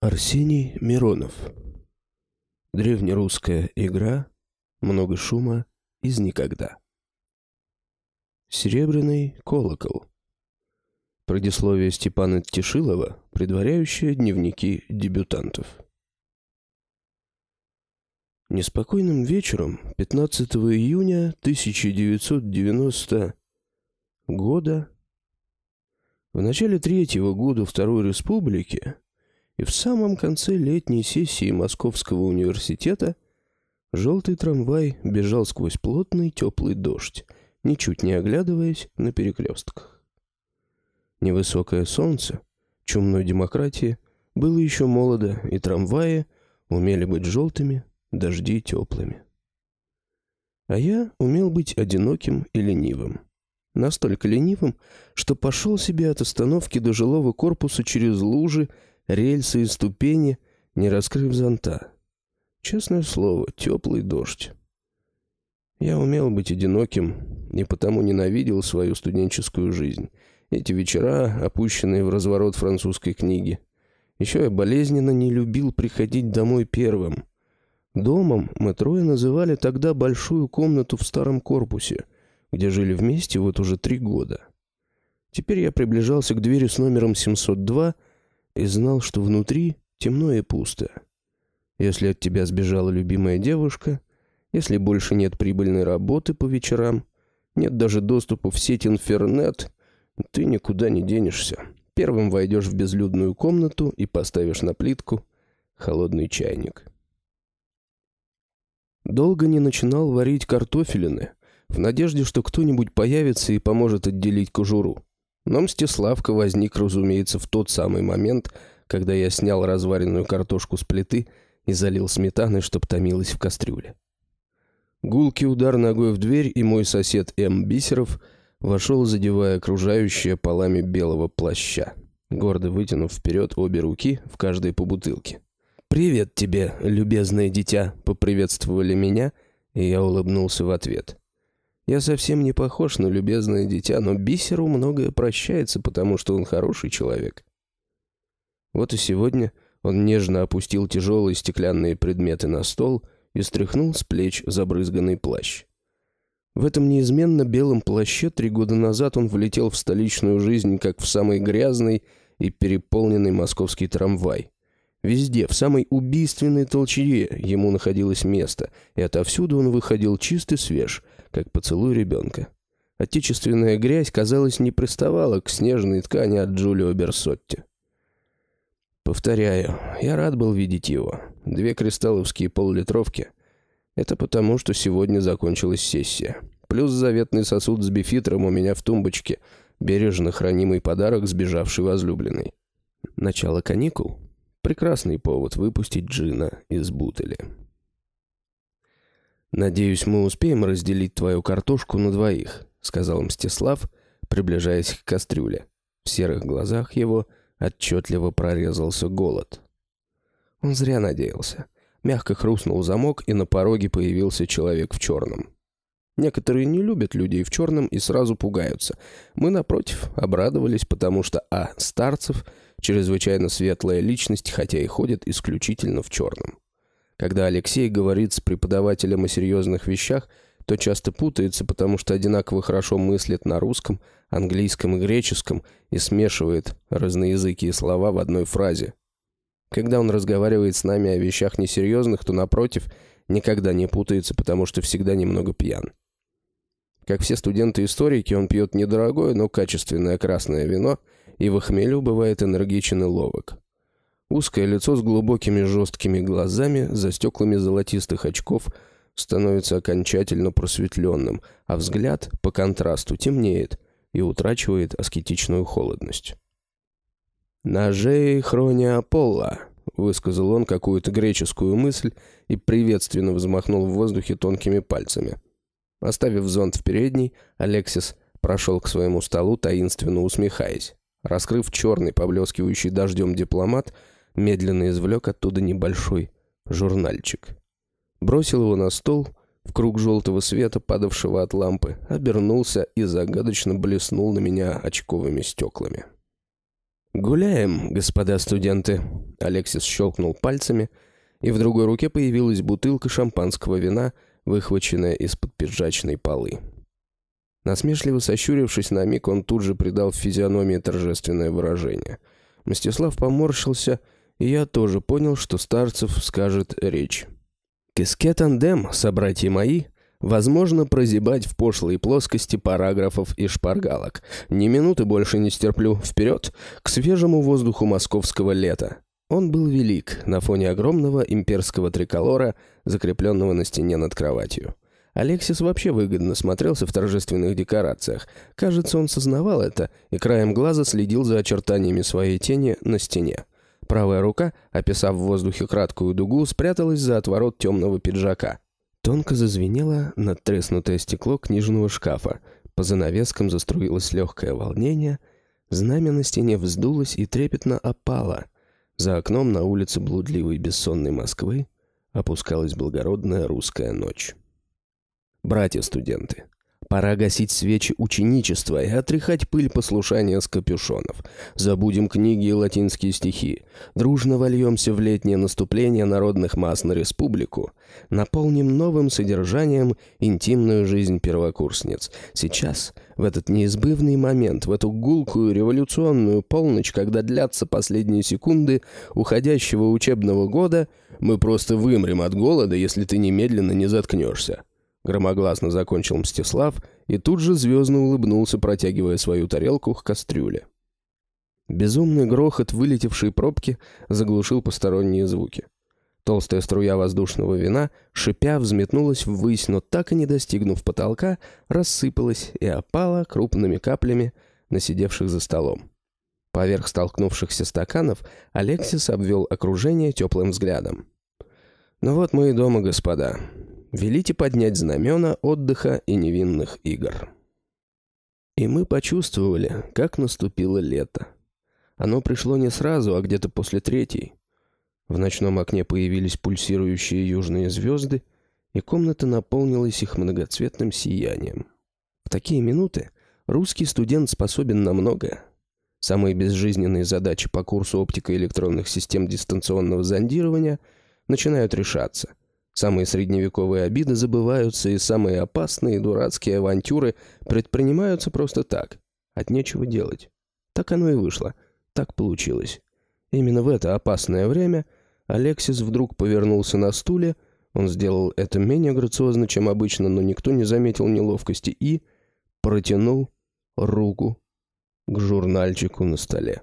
Арсений Миронов. Древнерусская игра, много шума из никогда. Серебряный колокол. Предисловие Степана Тишилова, предваряющее дневники дебютантов. Неспокойным вечером 15 июня 1990 года, в начале третьего года Второй Республики, и в самом конце летней сессии Московского университета желтый трамвай бежал сквозь плотный теплый дождь, ничуть не оглядываясь на перекрестках. Невысокое солнце, чумной демократии, было еще молодо, и трамваи умели быть желтыми, дожди теплыми. А я умел быть одиноким и ленивым. Настолько ленивым, что пошел себе от остановки до жилого корпуса через лужи рельсы и ступени, не раскрыв зонта. Честное слово, теплый дождь. Я умел быть одиноким и потому ненавидел свою студенческую жизнь. Эти вечера, опущенные в разворот французской книги. Еще я болезненно не любил приходить домой первым. Домом мы трое называли тогда большую комнату в старом корпусе, где жили вместе вот уже три года. Теперь я приближался к двери с номером 702 и знал, что внутри темно и пусто. Если от тебя сбежала любимая девушка, если больше нет прибыльной работы по вечерам, нет даже доступа в сеть интернет, ты никуда не денешься. Первым войдешь в безлюдную комнату и поставишь на плитку холодный чайник. Долго не начинал варить картофелины, в надежде, что кто-нибудь появится и поможет отделить кожуру. Но Мстиславка возник, разумеется, в тот самый момент, когда я снял разваренную картошку с плиты и залил сметаной, чтоб томилась в кастрюле. Гулкий удар ногой в дверь, и мой сосед М. Бисеров вошел, задевая окружающее полами белого плаща, гордо вытянув вперед обе руки, в каждой по бутылке. «Привет тебе, любезное дитя!» — поприветствовали меня, и я улыбнулся в ответ. Я совсем не похож на любезное дитя, но Бисеру многое прощается, потому что он хороший человек. Вот и сегодня он нежно опустил тяжелые стеклянные предметы на стол и стряхнул с плеч забрызганный плащ. В этом неизменно белом плаще три года назад он влетел в столичную жизнь, как в самый грязный и переполненный московский трамвай. Везде, в самой убийственной толчье ему находилось место, и отовсюду он выходил чист и свеж, как поцелуй ребенка. Отечественная грязь, казалось, не приставала к снежной ткани от Джулио Берсотти. Повторяю, я рад был видеть его. Две кристалловские полулитровки. Это потому, что сегодня закончилась сессия. Плюс заветный сосуд с бифитром у меня в тумбочке, бережно хранимый подарок сбежавшей возлюбленной. Начало каникул Прекрасный повод выпустить джина из бутыли. «Надеюсь, мы успеем разделить твою картошку на двоих», — сказал Мстислав, приближаясь к кастрюле. В серых глазах его отчетливо прорезался голод. Он зря надеялся. Мягко хрустнул замок, и на пороге появился человек в черном. Некоторые не любят людей в черном и сразу пугаются. Мы, напротив, обрадовались, потому что А. Старцев — чрезвычайно светлая личность, хотя и ходит исключительно в черном. Когда Алексей говорит с преподавателем о серьезных вещах, то часто путается, потому что одинаково хорошо мыслит на русском, английском и греческом и смешивает разноязыкие слова в одной фразе. Когда он разговаривает с нами о вещах несерьезных, то, напротив, никогда не путается, потому что всегда немного пьян. Как все студенты-историки, он пьет недорогое, но качественное красное вино и в хмелю бывает энергичен и ловок. Узкое лицо с глубокими жесткими глазами, за стеклами золотистых очков, становится окончательно просветленным, а взгляд, по контрасту, темнеет и утрачивает аскетичную холодность. «Ножей хрония Аполло», — высказал он какую-то греческую мысль и приветственно взмахнул в воздухе тонкими пальцами — Оставив зонт в передней, Алексис прошел к своему столу, таинственно усмехаясь. Раскрыв черный, поблескивающий дождем дипломат, медленно извлек оттуда небольшой журнальчик. Бросил его на стол, в круг желтого света, падавшего от лампы, обернулся и загадочно блеснул на меня очковыми стеклами. «Гуляем, господа студенты!» Алексис щелкнул пальцами, и в другой руке появилась бутылка шампанского вина, выхваченная из-под пиджачной полы. Насмешливо сощурившись на миг, он тут же придал физиономии торжественное выражение. Мстислав поморщился, я тоже понял, что Старцев скажет речь. «Киске тандем, собратья мои!» Возможно, прозябать в пошлой плоскости параграфов и шпаргалок. Ни минуты больше не стерплю. Вперед! К свежему воздуху московского лета. Он был велик на фоне огромного имперского триколора, закрепленного на стене над кроватью. Алексис вообще выгодно смотрелся в торжественных декорациях. Кажется, он сознавал это и краем глаза следил за очертаниями своей тени на стене. Правая рука, описав в воздухе краткую дугу, спряталась за отворот темного пиджака. Тонко зазвенело надтреснутое стекло книжного шкафа. По занавескам заструилось легкое волнение. Знамя на стене вздулось и трепетно опало. За окном на улице блудливой бессонной Москвы опускалась благородная русская ночь. Братья-студенты, Пора гасить свечи ученичества и отряхать пыль послушания с капюшонов. Забудем книги и латинские стихи. Дружно вольемся в летнее наступление народных масс на республику. Наполним новым содержанием интимную жизнь первокурсниц. Сейчас, в этот неизбывный момент, в эту гулкую революционную полночь, когда длятся последние секунды уходящего учебного года, мы просто вымрем от голода, если ты немедленно не заткнешься. Громогласно закончил Мстислав и тут же звездно улыбнулся, протягивая свою тарелку к кастрюле. Безумный грохот вылетевшей пробки заглушил посторонние звуки. Толстая струя воздушного вина, шипя, взметнулась ввысь, но так и не достигнув потолка, рассыпалась и опала крупными каплями на сидевших за столом. Поверх столкнувшихся стаканов Алексис обвел окружение теплым взглядом. «Ну вот мы и дома, господа велите поднять знамена отдыха и невинных игр. И мы почувствовали, как наступило лето. Оно пришло не сразу, а где-то после третьей. В ночном окне появились пульсирующие южные звезды, и комната наполнилась их многоцветным сиянием. В такие минуты русский студент способен на многое. Самые безжизненные задачи по курсу оптико электронных систем дистанционного зондирования начинают решаться. Самые средневековые обиды забываются, и самые опасные и дурацкие авантюры предпринимаются просто так, от нечего делать. Так оно и вышло. Так получилось. Именно в это опасное время Алексис вдруг повернулся на стуле, он сделал это менее грациозно, чем обычно, но никто не заметил неловкости, и протянул руку к журнальчику на столе.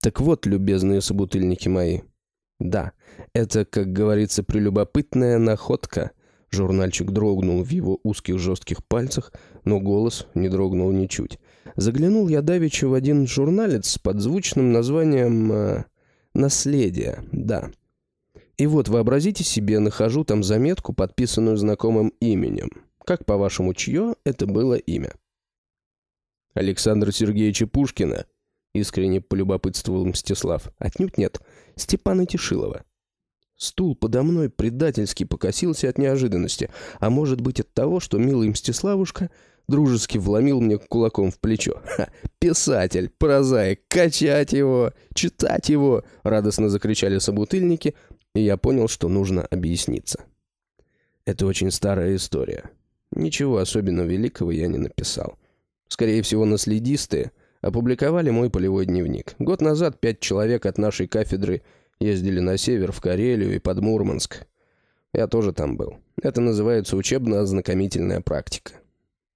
Так вот, любезные собутыльники мои, да, это, как говорится, прелюбопытная находка. Журнальчик дрогнул в его узких жестких пальцах, но голос не дрогнул ничуть. Заглянул я давеча в один журналец под звучным названием э, «Наследие», да. И вот, вообразите себе, нахожу там заметку, подписанную знакомым именем. Как, по-вашему, чье это было имя? Александра Сергеевича Пушкина, искренне полюбопытствовал Мстислав. Отнюдь нет. Степана Тишилова. Стул подо мной предательски покосился от неожиданности, а может быть от того, что милый Мстиславушка дружески вломил мне кулаком в плечо. «Ха! Писатель, прозаик, качать его, читать его!» — радостно закричали собутыльники, и я понял, что нужно объясниться. Это очень старая история. Ничего особенно великого я не написал. Скорее всего, наследисты опубликовали мой полевой дневник. Год назад пять человек от нашей кафедры ездили на север, в Карелию и под Мурманск. Я тоже там был. Это называется учебно-ознакомительная практика.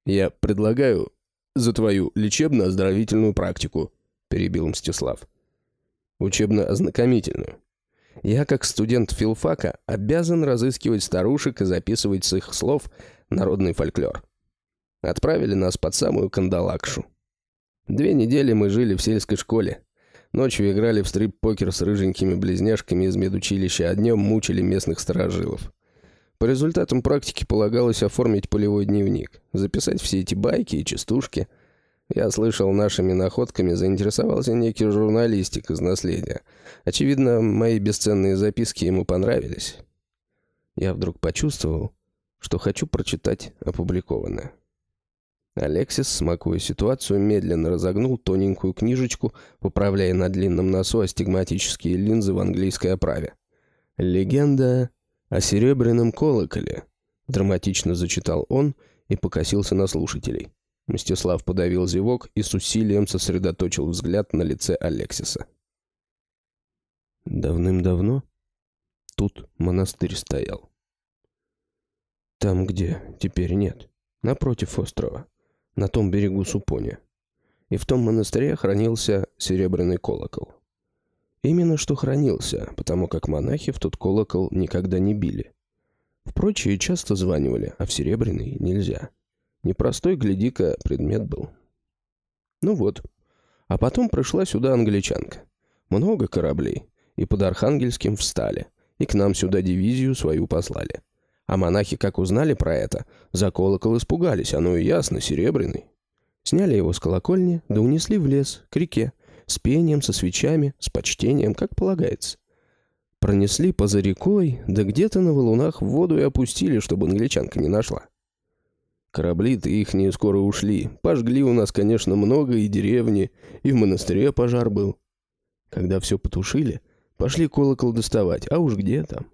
Я предлагаю за твою лечебно-оздоровительную практику, перебил Мстислав. Учебно-ознакомительную. Я, как студент филфака, обязан разыскивать старушек и записывать с их слов народный фольклор. Отправили нас под самую кандалакшу. Две недели мы жили в сельской школе. Ночью играли в стрип-покер с рыженькими близняшками из медучилища, а днем мучили местных сторожилов. По результатам практики полагалось оформить полевой дневник, записать все эти байки и частушки. Я слышал, нашими находками заинтересовался некий журналистик из наследия. Очевидно, мои бесценные записки ему понравились. Я вдруг почувствовал, что хочу прочитать опубликованное. Алексис, смакуя ситуацию, медленно разогнул тоненькую книжечку, поправляя на длинном носу астигматические линзы в английской оправе. «Легенда о серебряном колоколе», — драматично зачитал он и покосился на слушателей. Мстислав подавил зевок и с усилием сосредоточил взгляд на лице Алексиса. Давным-давно тут монастырь стоял. Там, где теперь нет, напротив острова на том берегу Супони. И в том монастыре хранился серебряный колокол. Именно что хранился, потому как монахи в тот колокол никогда не били. В прочие часто званивали, а в серебряный нельзя. Непростой, гляди-ка, предмет был. Ну вот. А потом пришла сюда англичанка. Много кораблей. И под Архангельским встали. И к нам сюда дивизию свою послали. А монахи, как узнали про это, за колокол испугались, оно и ясно, серебряный. Сняли его с колокольни, да унесли в лес, к реке, с пением, со свечами, с почтением, как полагается. Пронесли поза рекой, да где-то на валунах в воду и опустили, чтобы англичанка не нашла. Корабли-то ихние скоро ушли. Пожгли у нас, конечно, много и деревни, и в монастыре пожар был. Когда все потушили, пошли колокол доставать, а уж где там.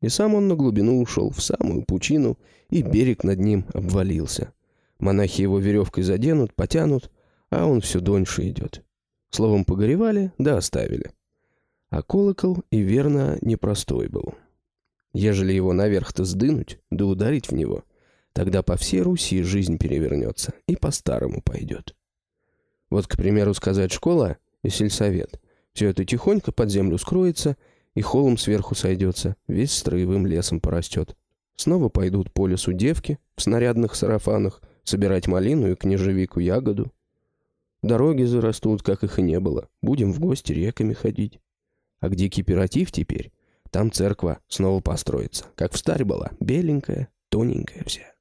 И сам он на глубину ушел, в самую пучину, и берег над ним обвалился. Монахи его веревкой заденут, потянут, а он все дольше идет. Словом, погоревали, да оставили. А колокол и верно непростой был. Ежели его наверх-то сдынуть, да ударить в него, тогда по всей Руси жизнь перевернется и по-старому пойдет. Вот, к примеру, сказать школа и сельсовет. Все это тихонько под землю скроется — и холм сверху сойдется, весь строевым лесом порастет. Снова пойдут по лесу девки в снарядных сарафанах собирать малину и княжевику ягоду. Дороги зарастут, как их и не было. Будем в гости реками ходить. А где кипиратив теперь? Там церква снова построится, как в старь была, беленькая, тоненькая вся.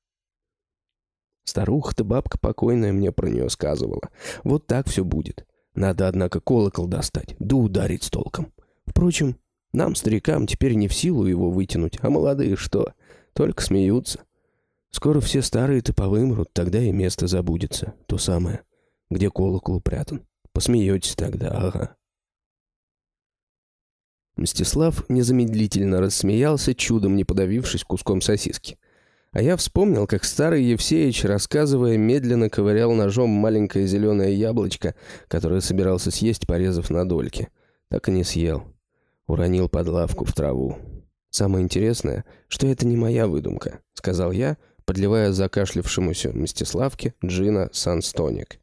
Старуха-то бабка покойная мне про нее сказывала. Вот так все будет. Надо, однако, колокол достать, да ударить с толком. Впрочем, нам, старикам, теперь не в силу его вытянуть, а молодые что? Только смеются. Скоро все старые-то повымрут, тогда и место забудется. То самое, где колокол упрятан. Посмеетесь тогда, ага. Мстислав незамедлительно рассмеялся, чудом не подавившись куском сосиски. А я вспомнил, как старый Евсеич, рассказывая, медленно ковырял ножом маленькое зеленое яблочко, которое собирался съесть, порезав на дольки. Так и не съел. Уронил под лавку в траву. «Самое интересное, что это не моя выдумка», — сказал я, подливая закашлявшемуся Мстиславке джина Санстоник.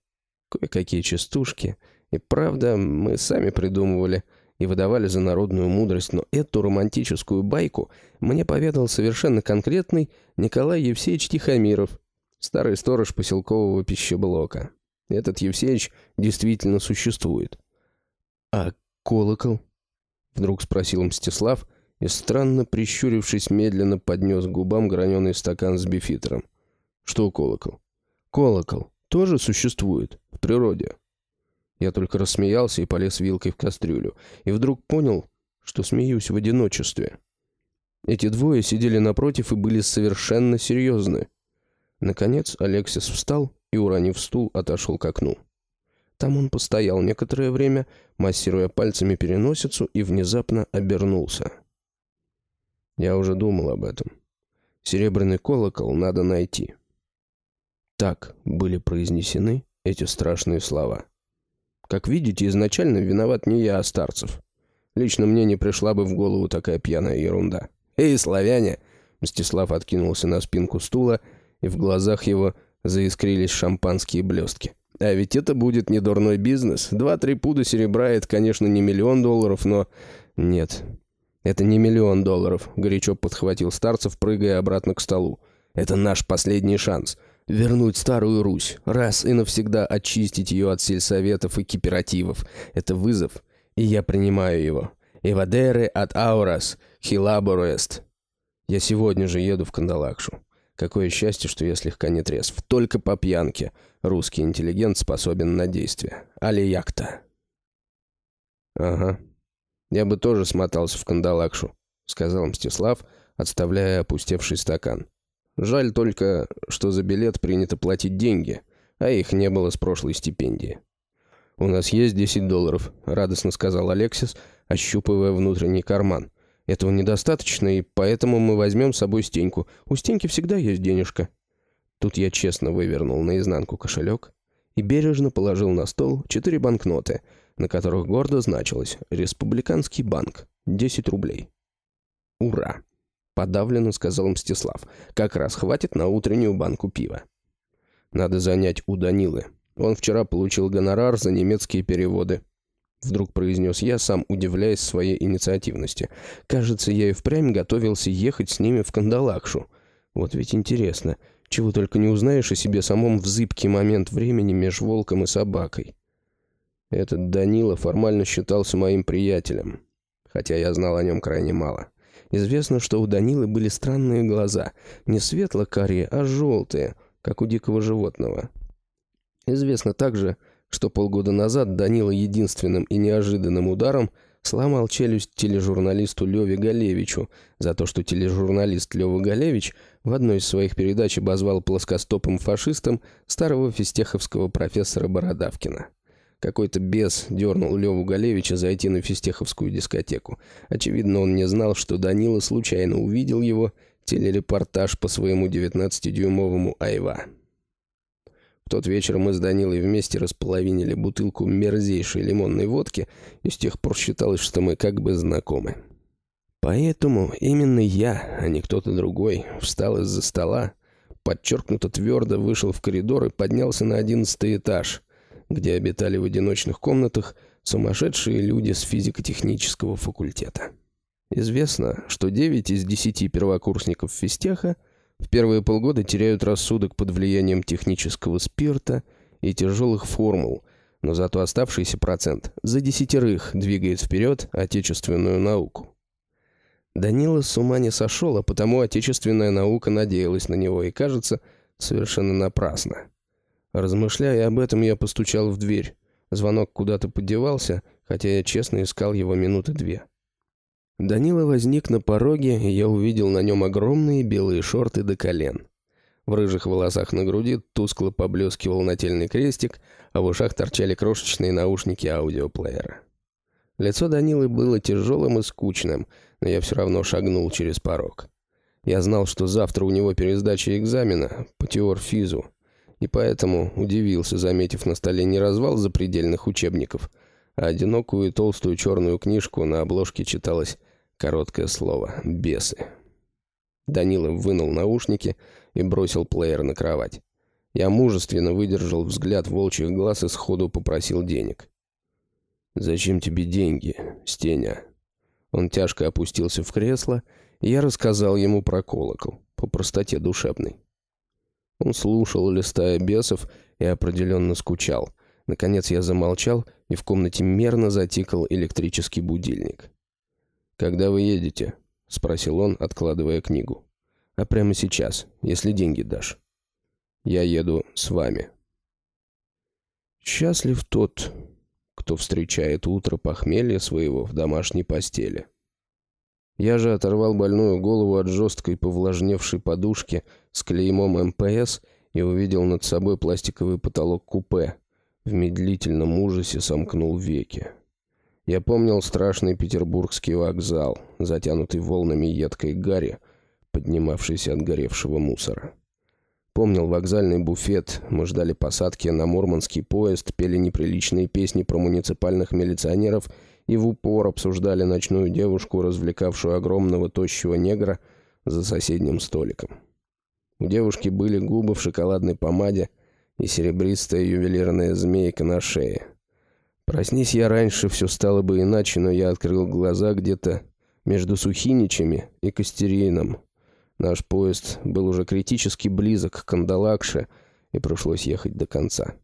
Кое-какие частушки. И правда, мы сами придумывали и выдавали за народную мудрость, но эту романтическую байку мне поведал совершенно конкретный Николай Евсеевич Тихомиров, старый сторож поселкового пищеблока. Этот Евсеевич действительно существует. «А колокол?» Вдруг спросил Мстислав и, странно прищурившись, медленно поднес к губам граненый стакан с бифитером. «Что колокол?» «Колокол. Тоже существует. В природе». Я только рассмеялся и полез вилкой в кастрюлю. И вдруг понял, что смеюсь в одиночестве. Эти двое сидели напротив и были совершенно серьезны. Наконец Алексис встал и, уронив стул, отошел к окну. Там он постоял некоторое время, массируя пальцами переносицу, и внезапно обернулся. Я уже думал об этом. Серебряный колокол надо найти. Так были произнесены эти страшные слова. Как видите, изначально виноват не я, а Старцев. Лично мне не пришла бы в голову такая пьяная ерунда. «Эй, славяне!» Мстислав откинулся на спинку стула, и в глазах его заискрились шампанские блестки. А ведь это будет не дурной бизнес. Два-три пуда серебра — это, конечно, не миллион долларов, но... Нет, это не миллион долларов, горячо подхватил Старцев, прыгая обратно к столу. Это наш последний шанс. Вернуть Старую Русь, раз и навсегда очистить ее от сельсоветов и кипиративов. Это вызов, и я принимаю его. Эвадеры от Аурас, Хилаборуэст. Я сегодня же еду в Кандалакшу. Какое счастье, что я слегка не трезв. Только по пьянке. Русский интеллигент способен на действие. Али якта. Ага. Я бы тоже смотался в кандалакшу, сказал Мстислав, отставляя опустевший стакан. Жаль только, что за билет принято платить деньги. а их не было с прошлой стипендии. «У нас есть 10 долларов», — радостно сказал Алексис, ощупывая внутренний карман. «Этого недостаточно, и поэтому мы возьмем с собой Стеньку. У Стеньки всегда есть денежка». Тут я честно вывернул наизнанку кошелек и бережно положил на стол четыре банкноты, на которых гордо значилось «Республиканский банк. 10 рублей». «Ура!» — подавленно сказал Мстислав. «Как раз хватит на утреннюю банку пива». «Надо занять у Данилы. Он вчера получил гонорар за немецкие переводы». Вдруг произнес я, сам удивляясь своей инициативности. «Кажется, я и впрямь готовился ехать с ними в Кандалакшу. Вот ведь интересно, чего только не узнаешь о себе самом в зыбкий момент времени меж волком и собакой». Этот Данила формально считался моим приятелем, хотя я знал о нем крайне мало. Известно, что у Данилы были странные глаза, не светло-карие, а желтые, как у дикого животного. Известно также, что полгода назад Данила единственным и неожиданным ударом сломал челюсть тележурналисту Леве Галевичу за то, что тележурналист Лева Галевич в одной из своих передач обозвал плоскостопым фашистом старого фистеховского профессора Бородавкина. Какой-то бес дернул Леву Галевича зайти на фистеховскую дискотеку. Очевидно, он не знал, что Данила случайно увидел его телерепортаж по своему 19-дюймовому Айва. В тот вечер мы с Данилой вместе располовинили бутылку мерзейшей лимонной водки, и с тех пор считалось, что мы как бы знакомы. Поэтому именно я, а не кто-то другой, встал из-за стола, подчеркнуто твердо вышел в коридор и поднялся на одиннадцатый этаж, где обитали в одиночных комнатах сумасшедшие люди с физико-технического факультета. Известно, что 9 из 10 первокурсников физтеха в первые полгода теряют рассудок под влиянием технического спирта и тяжелых формул, но зато оставшийся процент за десятерых двигает вперед отечественную науку. Данила с ума не сошел, а потому отечественная наука надеялась на него и, кажется, совершенно напрасно. Размышляя об этом, я постучал в дверь. Звонок куда-то подевался, хотя я честно искал его минуты две. Данила возник на пороге, и я увидел на нем огромные белые шорты до колен. В рыжих волосах на груди тускло поблескивал нательный крестик, а в ушах торчали крошечные наушники аудиоплеера. Лицо Данилы было тяжелым и скучным, но я все равно шагнул через порог. Я знал, что завтра у него пересдача экзамена по теорфизу, и поэтому удивился, заметив на столе не развал запредельных учебников, а одинокую и толстую черную книжку на обложке читалось короткое слово «бесы». Данила вынул наушники и бросил плеер на кровать. Я мужественно выдержал взгляд волчьих глаз и сходу попросил денег. «Зачем тебе деньги, Стеня?» Он тяжко опустился в кресло, и я рассказал ему про колокол, по простоте душевной. Он слушал, листая бесов, и определенно скучал. Наконец я замолчал, и в комнате мерно затикал электрический будильник. «Когда вы едете?» — спросил он, откладывая книгу. «А прямо сейчас, если деньги дашь». «Я еду с вами». Счастлив тот, кто встречает утро похмелья своего в домашней постели. Я же оторвал больную голову от жесткой повлажневшей подушки с клеймом МПС и увидел над собой пластиковый потолок купе. В медлительном ужасе сомкнул веки. Я помнил страшный петербургский вокзал, затянутый волнами едкой гари, поднимавшийся от горевшего мусора. Помнил вокзальный буфет, мы ждали посадки на мурманский поезд, пели неприличные песни про муниципальных милиционеров — и в упор обсуждали ночную девушку, развлекавшую огромного тощего негра за соседним столиком. У девушки были губы в шоколадной помаде и серебристая ювелирная змейка на шее. Проснись я раньше, все стало бы иначе, но я открыл глаза где-то между Сухиничами и Костерином. Наш поезд был уже критически близок к Кандалакше, и пришлось ехать до конца.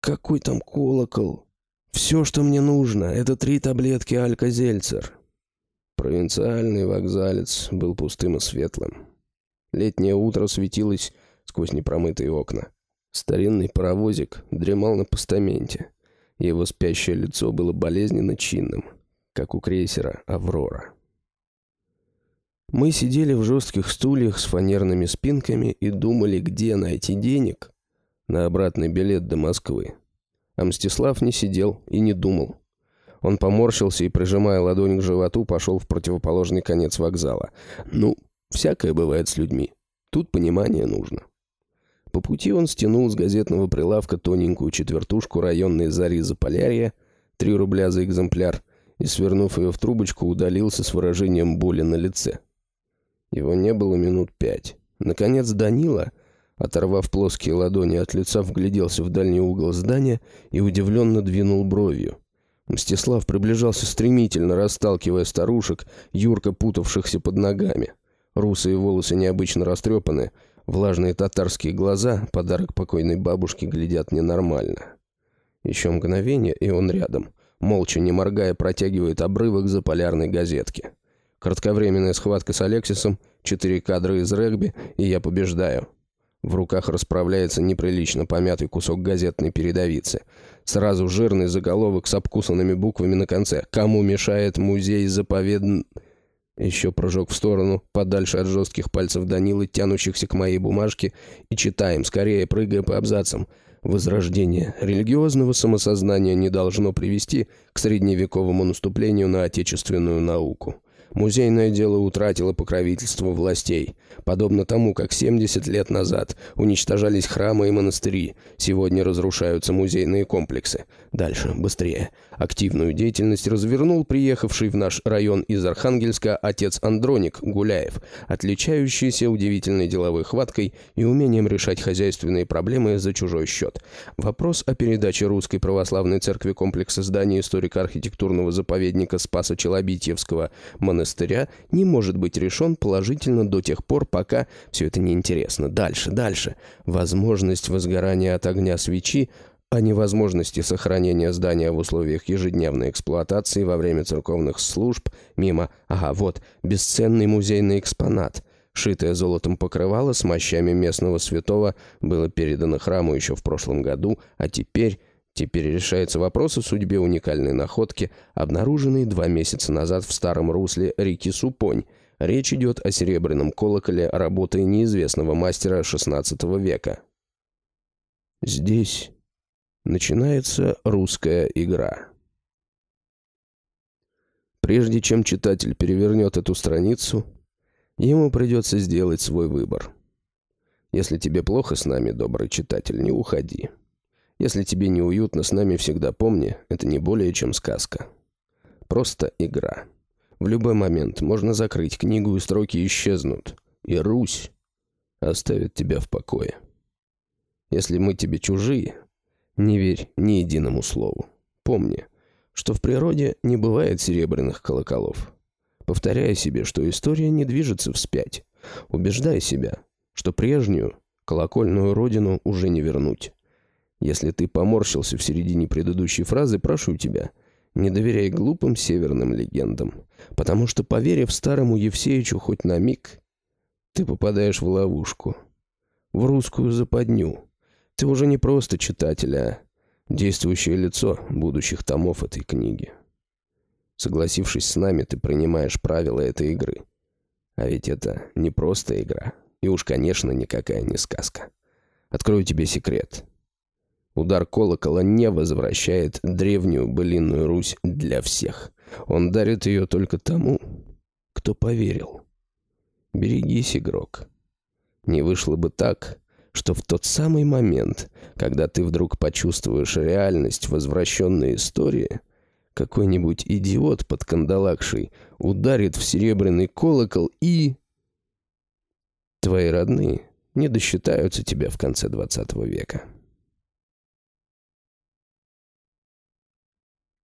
«Какой там колокол?» Все, что мне нужно, это три таблетки Алька-Зельцер. Провинциальный вокзалец был пустым и светлым. Летнее утро светилось сквозь непромытые окна. Старинный паровозик дремал на постаменте. Его спящее лицо было болезненно чинным, как у крейсера «Аврора». Мы сидели в жестких стульях с фанерными спинками и думали, где найти денег на обратный билет до Москвы. А Мстислав не сидел и не думал. Он поморщился и, прижимая ладонь к животу, пошел в противоположный конец вокзала. Ну, всякое бывает с людьми. Тут понимание нужно. По пути он стянул с газетного прилавка тоненькую четвертушку районной зари Заполярья, 3 рубля за экземпляр, и, свернув ее в трубочку, удалился с выражением боли на лице. Его не было минут пять. Наконец Данила, оторвав плоские ладони от лица, вгляделся в дальний угол здания и удивленно двинул бровью. Мстислав приближался стремительно, расталкивая старушек, юрко путавшихся под ногами. Русые волосы необычно растрепаны, влажные татарские глаза, подарок покойной бабушке, глядят ненормально. Еще мгновение, и он рядом. Молча, не моргая, протягивает обрывок за полярной газетки. Кратковременная схватка с Алексисом, четыре кадра из регби, и я побеждаю. В руках расправляется неприлично помятый кусок газетной передовицы. Сразу жирный заголовок с обкусанными буквами на конце. «Кому мешает музей заповедн...» Еще прыжок в сторону, подальше от жестких пальцев Данилы, тянущихся к моей бумажке, и читаем, скорее прыгая по абзацам. Возрождение религиозного самосознания не должно привести к средневековому наступлению на отечественную науку. Музейное дело утратило покровительство властей. Подобно тому, как 70 лет назад уничтожались храмы и монастыри, сегодня разрушаются музейные комплексы. Дальше, быстрее. Активную деятельность развернул приехавший в наш район из Архангельска отец Андроник Гуляев, отличающийся удивительной деловой хваткой и умением решать хозяйственные проблемы за чужой счет. Вопрос о передаче Русской Православной Церкви комплекса зданий историко-архитектурного заповедника Спаса Челобитьевского монастыря монастыря не может быть решен положительно до тех пор, пока все это неинтересно. Дальше, дальше. Возможность возгорания от огня свечи о невозможности сохранения здания в условиях ежедневной эксплуатации во время церковных служб мимо, ага, вот, бесценный музейный экспонат. Шитое золотом покрывало с мощами местного святого было передано храму еще в прошлом году, а теперь Теперь решается вопрос о судьбе уникальной находки, обнаруженной два месяца назад в старом русле реки Супонь. Речь идет о серебряном колоколе работы неизвестного мастера XVI века. Здесь начинается русская игра. Прежде чем читатель перевернет эту страницу, ему придется сделать свой выбор. Если тебе плохо с нами, добрый читатель, не уходи. Если тебе неуютно с нами, всегда помни, это не более чем сказка. Просто игра. В любой момент можно закрыть книгу, и строки исчезнут. И Русь оставит тебя в покое. Если мы тебе чужие, не верь ни единому слову. Помни, что в природе не бывает серебряных колоколов. Повторяй себе, что история не движется вспять. Убеждай себя, что прежнюю колокольную родину уже не вернуть. Если ты поморщился в середине предыдущей фразы, прошу тебя, не доверяй глупым северным легендам, потому что, поверив старому Евсеичу хоть на миг, ты попадаешь в ловушку, в русскую западню. Ты уже не просто читатель, а действующее лицо будущих томов этой книги. Согласившись с нами, ты принимаешь правила этой игры. А ведь это не просто игра, и уж, конечно, никакая не сказка. Открою тебе секрет. Удар колокола не возвращает древнюю былинную Русь для всех. Он дарит ее только тому, кто поверил. Берегись, игрок. Не вышло бы так, что в тот самый момент, когда ты вдруг почувствуешь реальность возвращенной истории, какой-нибудь идиот под кандалакшей ударит в серебряный колокол и... Твои родные не досчитаются тебя в конце двадцатого века.